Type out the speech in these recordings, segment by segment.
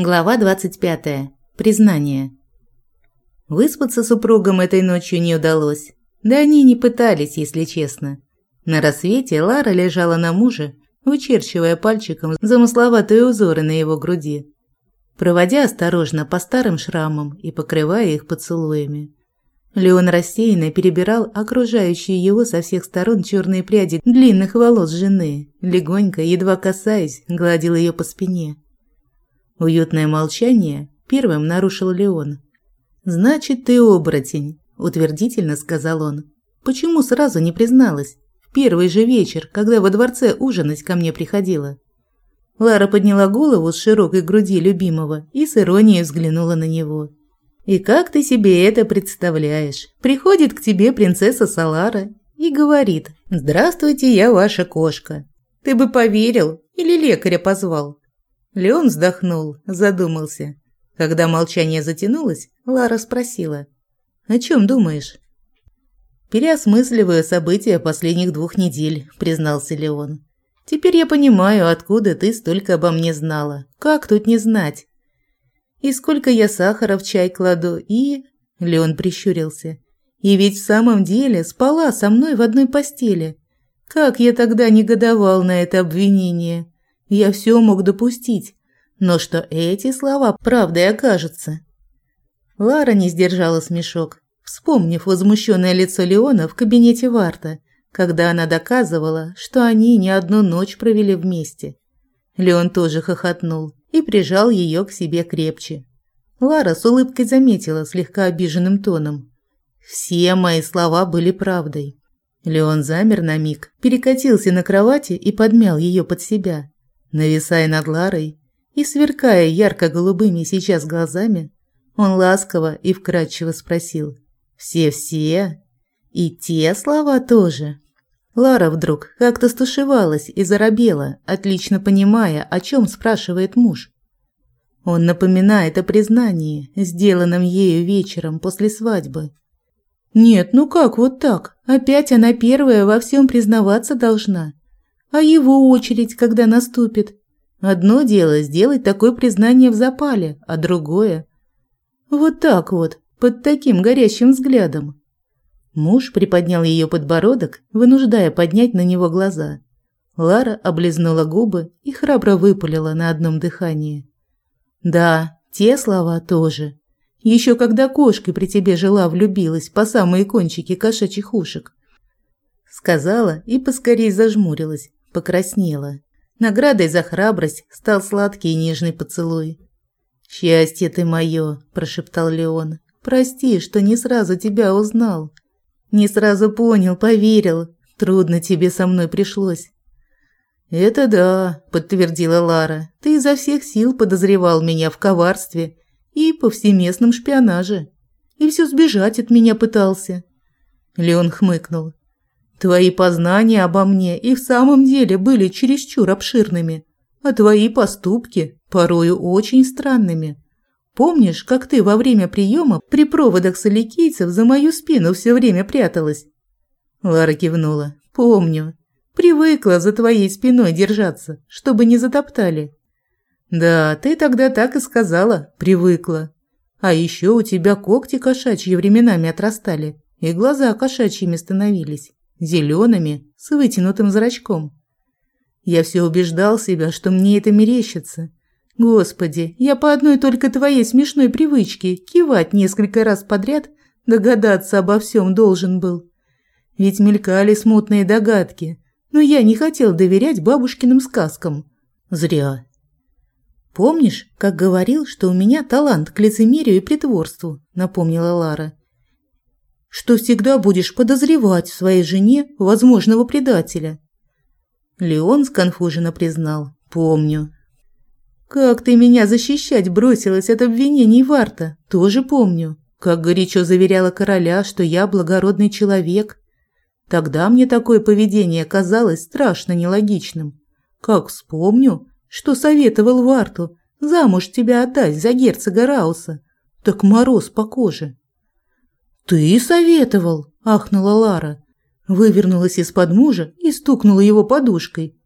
Глава 25. Признание. Выспаться супругам этой ночью не удалось. Да они не пытались, если честно. На рассвете Лара лежала на муже, вычерчивая пальчиком замысловатые узоры на его груди, проводя осторожно по старым шрамам и покрывая их поцелуями. Леон рассеянно перебирал окружающие его со всех сторон черные пряди длинных волос жены, легонько, едва касаясь, гладил ее по спине. Уютное молчание первым нарушил Леон. «Значит, ты оборотень», – утвердительно сказал он. «Почему сразу не призналась? В первый же вечер, когда во дворце ужинать ко мне приходила». Лара подняла голову с широкой груди любимого и с иронией взглянула на него. «И как ты себе это представляешь? Приходит к тебе принцесса Салара и говорит, «Здравствуйте, я ваша кошка». Ты бы поверил или лекаря позвал? Леон вздохнул, задумался. Когда молчание затянулось, Лара спросила. «О чем думаешь?» «Переосмысливаю события последних двух недель», – признался Леон. «Теперь я понимаю, откуда ты столько обо мне знала. Как тут не знать?» «И сколько я сахара в чай кладу, и...» – Леон прищурился. «И ведь в самом деле спала со мной в одной постели. Как я тогда негодовал на это обвинение!» Я все мог допустить, но что эти слова правдой окажутся. Лара не сдержала смешок, вспомнив возмущенное лицо Леона в кабинете Варта, когда она доказывала, что они не одну ночь провели вместе. Леон тоже хохотнул и прижал ее к себе крепче. Лара с улыбкой заметила слегка обиженным тоном. Все мои слова были правдой. Леон замер на миг, перекатился на кровати и подмял ее под себя. Нависая над Ларой и сверкая ярко-голубыми сейчас глазами, он ласково и вкрадчиво спросил «Все-все? И те слова тоже?» Лара вдруг как-то стушевалась и заробела, отлично понимая, о чем спрашивает муж. Он напоминает о признании, сделанном ею вечером после свадьбы. Нет, ну как вот так? Опять она первая во всем признаваться должна. А его очередь, когда наступит? Одно дело сделать такое признание в запале, а другое вот так вот, под таким горящим взглядом. Муж приподнял ее подбородок, вынуждая поднять на него глаза. Лара облизнула губы и храбро выпалила на одном дыхании. Да, те слова тоже. Еще когда кошка при тебе жила, влюбилась по самые кончики кошачьих ушек. Сказала и поскорей зажмурилась, покраснела. Наградой за храбрость стал сладкий и нежный поцелуй. «Счастье ты мое!» – прошептал Леон. «Прости, что не сразу тебя узнал. Не сразу понял, поверил. Трудно тебе со мной пришлось». «Это да», – подтвердила Лара. «Ты изо всех сил подозревал меня в коварстве и повсеместном шпионаже. И все сбежать от меня пытался». Леон хмыкнул. Твои познания обо мне и в самом деле были чересчур обширными, а твои поступки порою очень странными. Помнишь, как ты во время приема при проводах соликийцев за мою спину все время пряталась?» Лара кивнула. «Помню. Привыкла за твоей спиной держаться, чтобы не затоптали». «Да, ты тогда так и сказала, привыкла. А еще у тебя когти кошачьи временами отрастали, и глаза кошачьими становились зелеными, с вытянутым зрачком. Я все убеждал себя, что мне это мерещится. Господи, я по одной только твоей смешной привычке кивать несколько раз подряд догадаться обо всем должен был. Ведь мелькали смутные догадки, но я не хотел доверять бабушкиным сказкам. Зря. Помнишь, как говорил, что у меня талант к лицемерию и притворству, напомнила Лара что всегда будешь подозревать в своей жене возможного предателя. Леон сконфуженно признал. Помню. Как ты меня защищать бросилась от обвинений Варта, тоже помню. Как горячо заверяла короля, что я благородный человек. Тогда мне такое поведение казалось страшно нелогичным. Как вспомню, что советовал Варту замуж тебя отдать за герцога Рауса, так мороз по коже. «Ты советовал?» – ахнула Лара. Вывернулась из-под мужа и стукнула его подушкой.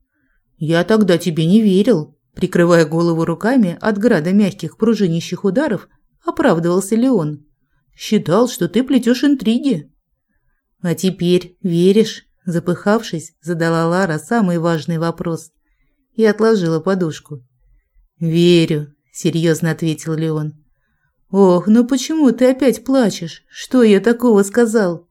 «Я тогда тебе не верил. Прикрывая голову руками от града мягких пружинящих ударов, оправдывался Леон. «Считал, что ты плетешь интриги». «А теперь веришь?» Запыхавшись, задала Лара самый важный вопрос и отложила подушку. «Верю», – серьезно ответил Леон. «Ох, ну почему ты опять плачешь? Что я такого сказал?»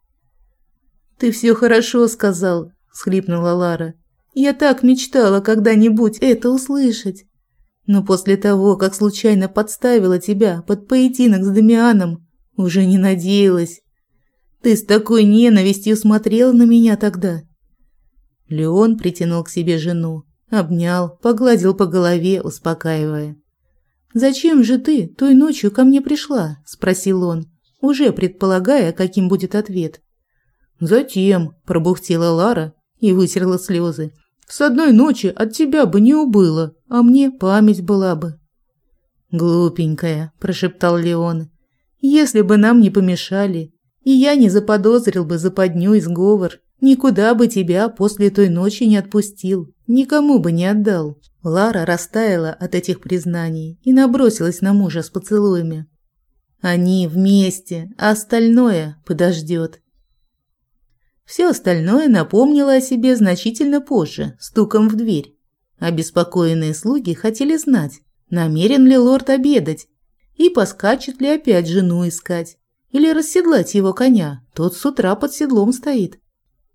«Ты все хорошо сказал», – схлипнула Лара. «Я так мечтала когда-нибудь это услышать. Но после того, как случайно подставила тебя под поединок с Дамианом, уже не надеялась. Ты с такой ненавистью смотрел на меня тогда». Леон притянул к себе жену, обнял, погладил по голове, успокаивая. «Зачем же ты той ночью ко мне пришла?» – спросил он, уже предполагая, каким будет ответ. «Затем», – пробухтела Лара и вытерла слезы. «С одной ночи от тебя бы не убыло, а мне память была бы». «Глупенькая», – прошептал Леон. «Если бы нам не помешали, и я не заподозрил бы западню и сговор, никуда бы тебя после той ночи не отпустил, никому бы не отдал». Лара растаяла от этих признаний и набросилась на мужа с поцелуями. Они вместе, а остальное подождет. Все остальное напомнило о себе значительно позже, стуком в дверь. Обеспокоенные слуги хотели знать, намерен ли лорд обедать и поскачет ли опять жену искать, или расседлать его коня, тот с утра под седлом стоит.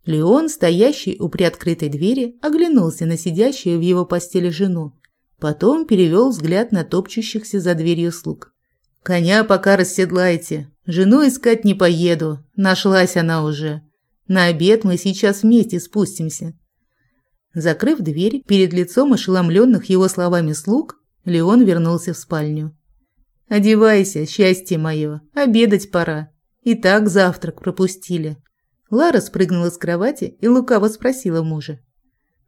Леон, стоящий у приоткрытой двери, оглянулся на сидящую в его постели жену. Потом перевел взгляд на топчущихся за дверью слуг. «Коня пока расседлайте. Жену искать не поеду. Нашлась она уже. На обед мы сейчас вместе спустимся. Закрыв дверь перед лицом ошеломленных его словами слуг, Леон вернулся в спальню. «Одевайся, счастье мое, обедать пора. И так завтрак пропустили». Лара спрыгнула с кровати и лукаво спросила мужа.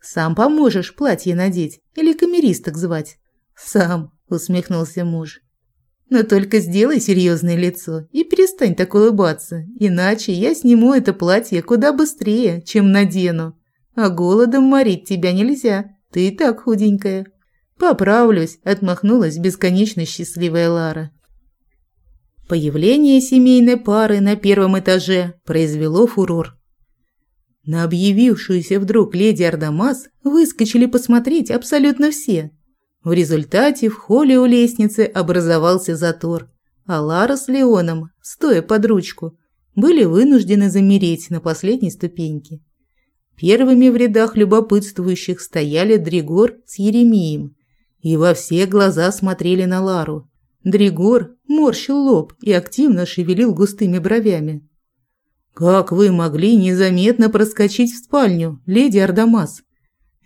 «Сам поможешь платье надеть или камеристок звать?» «Сам», – усмехнулся муж. Но только сделай серьезное лицо и перестань так улыбаться, иначе я сниму это платье куда быстрее, чем надену. А голодом морить тебя нельзя, ты и так худенькая. Поправлюсь, отмахнулась бесконечно счастливая Лара. Появление семейной пары на первом этаже произвело фурор. На объявившуюся вдруг леди Ардамас выскочили посмотреть абсолютно все, в результате в холле у лестницы образовался затор, а Лара с Леоном, стоя под ручку, были вынуждены замереть на последней ступеньке. Первыми в рядах любопытствующих стояли Дригор с Еремием и во все глаза смотрели на Лару. Дригор морщил лоб и активно шевелил густыми бровями. «Как вы могли незаметно проскочить в спальню, леди Ардамас?»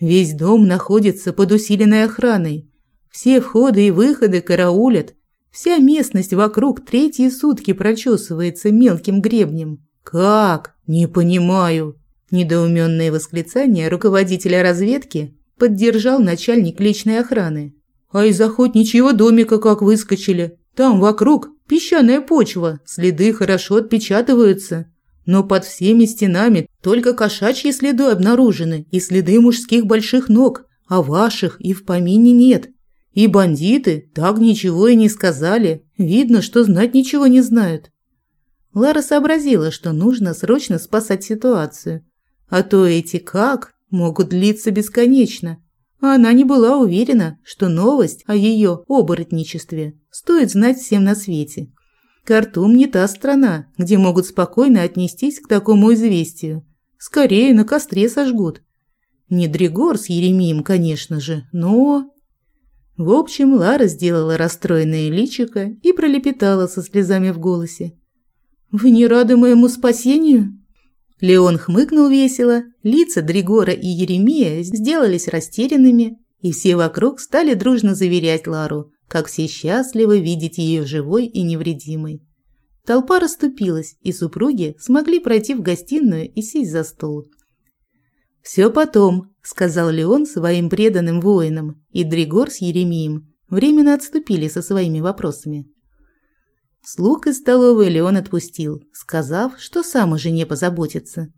Весь дом находится под усиленной охраной. Все входы и выходы караулят. Вся местность вокруг третьи сутки прочесывается мелким гребнем. Как? Не понимаю. Недоуменные восклицания руководителя разведки поддержал начальник личной охраны. А из охотничьего домика как выскочили. Там вокруг песчаная почва, следы хорошо отпечатываются. Но под всеми стенами только кошачьи следы обнаружены и следы мужских больших ног, а ваших и в помине нет. И бандиты так ничего и не сказали. Видно, что знать ничего не знают. Лара сообразила, что нужно срочно спасать ситуацию. А то эти «как» могут длиться бесконечно. А она не была уверена, что новость о ее оборотничестве стоит знать всем на свете. Картум не та страна, где могут спокойно отнестись к такому известию. Скорее на костре сожгут. Не Дригор с Еремием, конечно же, но... В общем, Лара сделала расстроенное личико и пролепетала со слезами в голосе. «Вы не рады моему спасению?» Леон хмыкнул весело, лица Дригора и Еремия сделались растерянными, и все вокруг стали дружно заверять Лару, как все счастливы видеть ее живой и невредимой. Толпа расступилась, и супруги смогли пройти в гостиную и сесть за стол. «Все потом», – сказал Леон своим преданным воинам, и Дригор с Еремием временно отступили со своими вопросами. Слуг из столовой Леон отпустил, сказав, что сам о жене позаботится.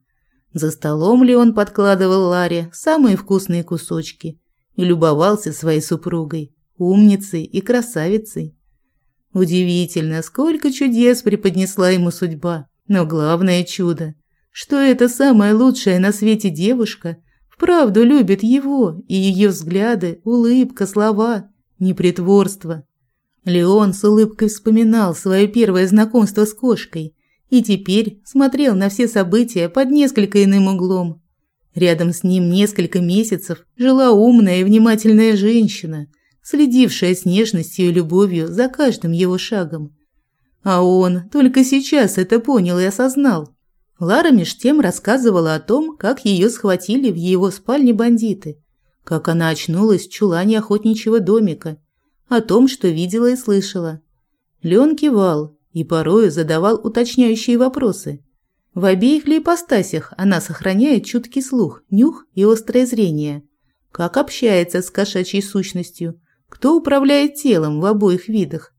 За столом Леон подкладывал Ларе самые вкусные кусочки и любовался своей супругой, умницей и красавицей. Удивительно, сколько чудес преподнесла ему судьба. Но главное чудо, что эта самая лучшая на свете девушка вправду любит его, и ее взгляды, улыбка, слова, непритворство. Леон с улыбкой вспоминал свое первое знакомство с кошкой и теперь смотрел на все события под несколько иным углом. Рядом с ним несколько месяцев жила умная и внимательная женщина, следившая с нежностью и любовью за каждым его шагом. А он только сейчас это понял и осознал. Лара меж тем рассказывала о том, как ее схватили в его спальне бандиты, как она очнулась в чулане охотничьего домика, о том, что видела и слышала. Леон кивал и порою задавал уточняющие вопросы. В обеих ли ипостасях она сохраняет чуткий слух, нюх и острое зрение? Как общается с кошачьей сущностью? Кто управляет телом в обоих видах?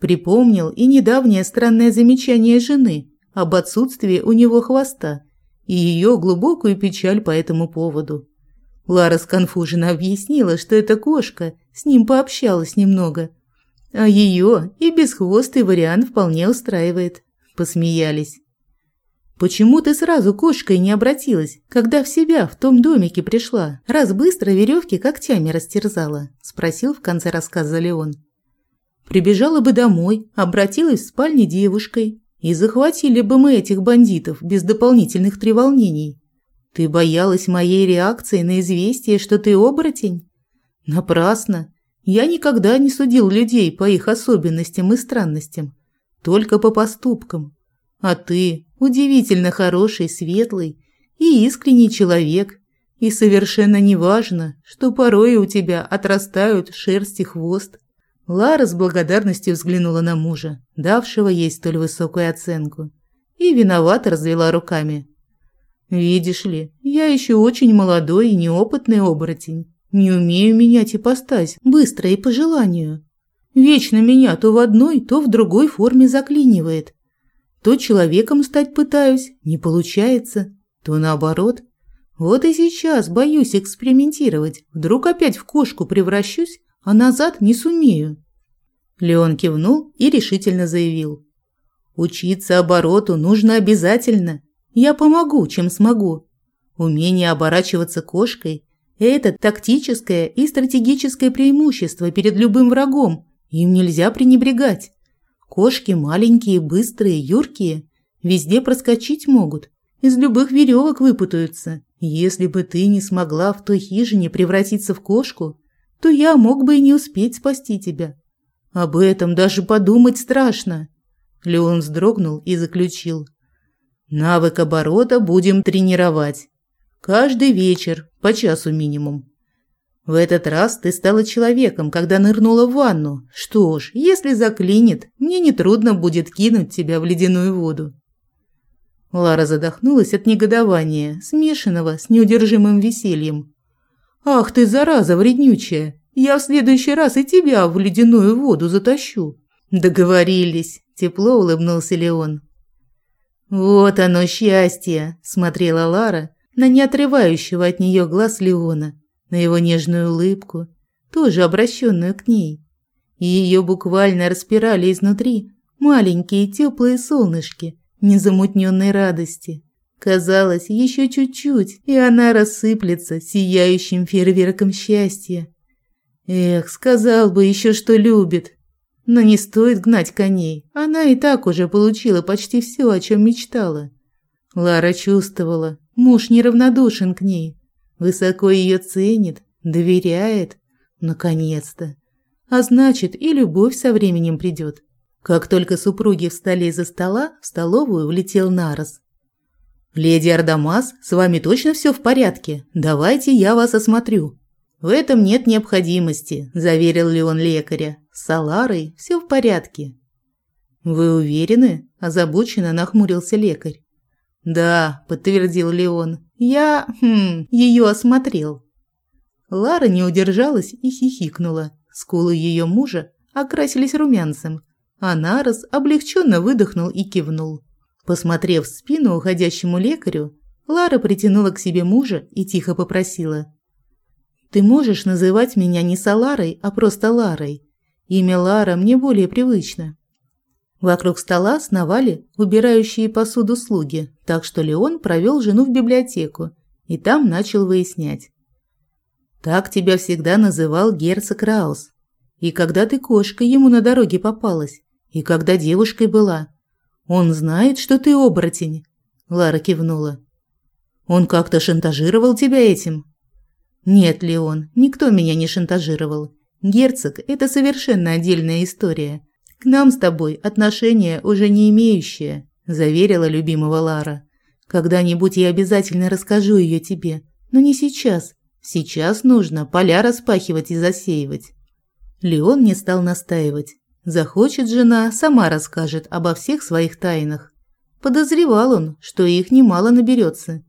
Припомнил и недавнее странное замечание жены об отсутствии у него хвоста и ее глубокую печаль по этому поводу. Лара сконфуженно объяснила, что эта кошка с ним пообщалась немного, а ее и бесхвостый вариант вполне устраивает. Посмеялись. «Почему ты сразу кошкой не обратилась, когда в себя в том домике пришла, раз быстро веревки когтями растерзала?» – спросил в конце рассказа Леон. «Прибежала бы домой, обратилась в спальне девушкой, и захватили бы мы этих бандитов без дополнительных треволнений. Ты боялась моей реакции на известие, что ты оборотень? Напрасно. Я никогда не судил людей по их особенностям и странностям, только по поступкам. А ты удивительно хороший, светлый и искренний человек, и совершенно неважно, что порой у тебя отрастают шерсть и хвост. Лара с благодарностью взглянула на мужа, давшего ей столь высокую оценку, и виновато развела руками. «Видишь ли, я еще очень молодой и неопытный оборотень. Не умею менять ипостась быстро и по желанию. Вечно меня то в одной, то в другой форме заклинивает. То человеком стать пытаюсь, не получается, то наоборот. Вот и сейчас боюсь экспериментировать. Вдруг опять в кошку превращусь, а назад не сумею. Леон кивнул и решительно заявил. Учиться обороту нужно обязательно. Я помогу, чем смогу. Умение оборачиваться кошкой – это тактическое и стратегическое преимущество перед любым врагом. Им нельзя пренебрегать. Кошки маленькие, быстрые, юркие. Везде проскочить могут. Из любых веревок выпутаются. Если бы ты не смогла в той хижине превратиться в кошку, то я мог бы и не успеть спасти тебя. Об этом даже подумать страшно. Леон вздрогнул и заключил. Навык оборота будем тренировать. Каждый вечер, по часу минимум. В этот раз ты стала человеком, когда нырнула в ванну. Что ж, если заклинит, мне нетрудно будет кинуть тебя в ледяную воду. Лара задохнулась от негодования, смешанного с неудержимым весельем. «Ах ты, зараза вреднючая! Я в следующий раз и тебя в ледяную воду затащу!» «Договорились!» – тепло улыбнулся Леон. «Вот оно счастье!» – смотрела Лара на неотрывающего от нее глаз Леона, на его нежную улыбку, тоже обращенную к ней. И ее буквально распирали изнутри маленькие теплые солнышки незамутненной радости. Казалось, еще чуть-чуть, и она рассыплется сияющим фейерверком счастья. Эх, сказал бы еще, что любит, но не стоит гнать коней. Она и так уже получила почти все, о чем мечтала. Лара чувствовала, муж неравнодушен к ней. Высоко ее ценит, доверяет. Наконец-то. А значит, и любовь со временем придет. Как только супруги встали из-за стола, в столовую влетел Нарос. «Леди Ардамас, с вами точно все в порядке? Давайте я вас осмотрю». «В этом нет необходимости», – заверил Леон лекаря. С Саларой все в порядке. Вы уверены? озабоченно нахмурился лекарь. Да, подтвердил Леон. Я, хм, ее осмотрел. Лара не удержалась и хихикнула. Скулы ее мужа окрасились румянцем, а Нарос облегченно выдохнул и кивнул. Посмотрев в спину уходящему лекарю, Лара притянула к себе мужа и тихо попросила: Ты можешь называть меня не Саларой, а просто Ларой. Имя Лара мне более привычно. Вокруг стола сновали убирающие посуду слуги, так что Леон провел жену в библиотеку и там начал выяснять. «Так тебя всегда называл герцог Раус. И когда ты кошкой ему на дороге попалась, и когда девушкой была. Он знает, что ты оборотень?» Лара кивнула. «Он как-то шантажировал тебя этим?» «Нет, Леон, никто меня не шантажировал. Герцог – это совершенно отдельная история. К нам с тобой отношения уже не имеющие», – заверила любимого Лара. «Когда-нибудь я обязательно расскажу ее тебе, но не сейчас. Сейчас нужно поля распахивать и засеивать». Леон не стал настаивать. Захочет жена, сама расскажет обо всех своих тайнах. Подозревал он, что их немало наберется.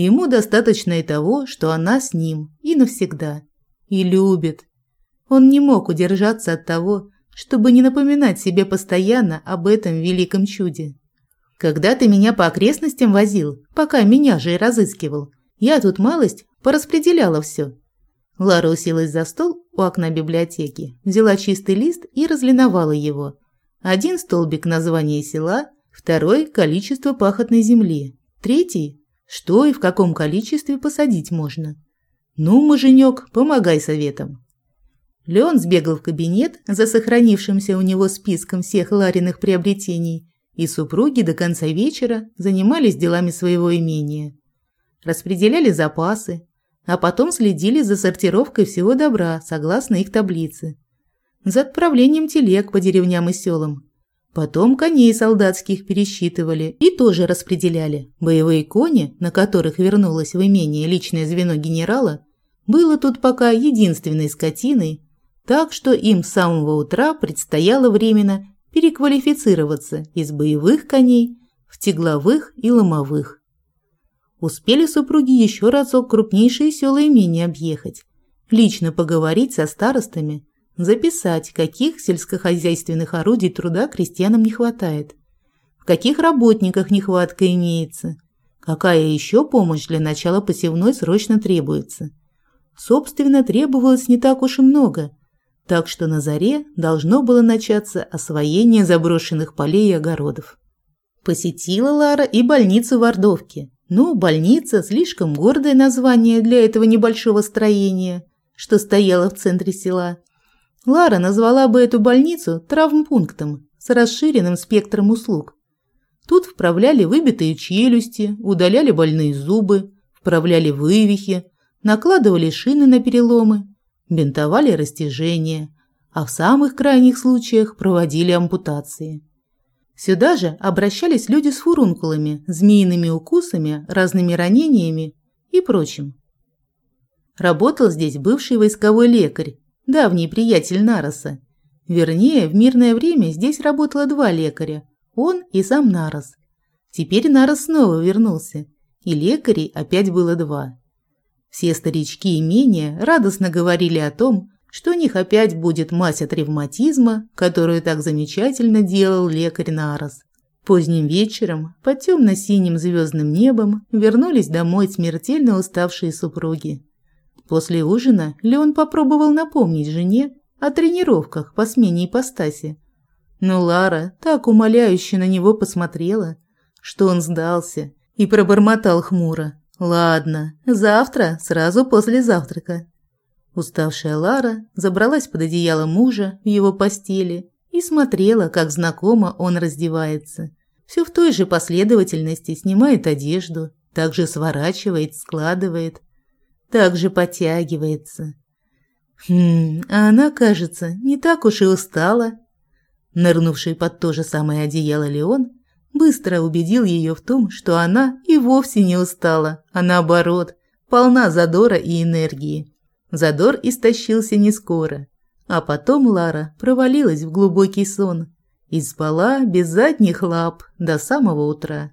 Ему достаточно и того, что она с ним, и навсегда. И любит. Он не мог удержаться от того, чтобы не напоминать себе постоянно об этом великом чуде. Когда ты меня по окрестностям возил, пока меня же и разыскивал, я тут малость пораспределяла все. Лара уселась за стол у окна библиотеки, взяла чистый лист и разлиновала его. Один столбик названия села, второй – количество пахотной земли, третий – что и в каком количестве посадить можно. Ну, муженек, помогай советам. Леон сбегал в кабинет за сохранившимся у него списком всех Лариных приобретений, и супруги до конца вечера занимались делами своего имения. Распределяли запасы, а потом следили за сортировкой всего добра согласно их таблице. За отправлением телег по деревням и селам. Потом коней солдатских пересчитывали и тоже распределяли. Боевые кони, на которых вернулось в имение личное звено генерала, было тут пока единственной скотиной, так что им с самого утра предстояло временно переквалифицироваться из боевых коней в тегловых и ломовых. Успели супруги еще разок крупнейшие села имения объехать, лично поговорить со старостами, записать, каких сельскохозяйственных орудий труда крестьянам не хватает, в каких работниках нехватка имеется, какая еще помощь для начала посевной срочно требуется. Собственно, требовалось не так уж и много, так что на заре должно было начаться освоение заброшенных полей и огородов. Посетила Лара и больницу в Ордовке, ну, больница – слишком гордое название для этого небольшого строения, что стояло в центре села. Лара назвала бы эту больницу травмпунктом с расширенным спектром услуг. Тут вправляли выбитые челюсти, удаляли больные зубы, вправляли вывихи, накладывали шины на переломы, бинтовали растяжения, а в самых крайних случаях проводили ампутации. Сюда же обращались люди с фурункулами, змеиными укусами, разными ранениями и прочим. Работал здесь бывший войсковой лекарь, давний приятель Нароса. Вернее, в мирное время здесь работало два лекаря, он и сам Нарос. Теперь Нарос снова вернулся, и лекарей опять было два. Все старички имения радостно говорили о том, что у них опять будет мазь от ревматизма, которую так замечательно делал лекарь Нарос. Поздним вечером, под темно-синим звездным небом, вернулись домой смертельно уставшие супруги. После ужина Леон попробовал напомнить жене о тренировках по смене ипостаси. Но Лара так умоляюще на него посмотрела, что он сдался и пробормотал хмуро. «Ладно, завтра, сразу после завтрака». Уставшая Лара забралась под одеяло мужа в его постели и смотрела, как знакомо он раздевается. Все в той же последовательности снимает одежду, также сворачивает, складывает, также подтягивается. Хм, а она, кажется, не так уж и устала. Нырнувший под то же самое одеяло Леон быстро убедил ее в том, что она и вовсе не устала, а наоборот, полна задора и энергии. Задор истощился не скоро, а потом Лара провалилась в глубокий сон и спала без задних лап до самого утра.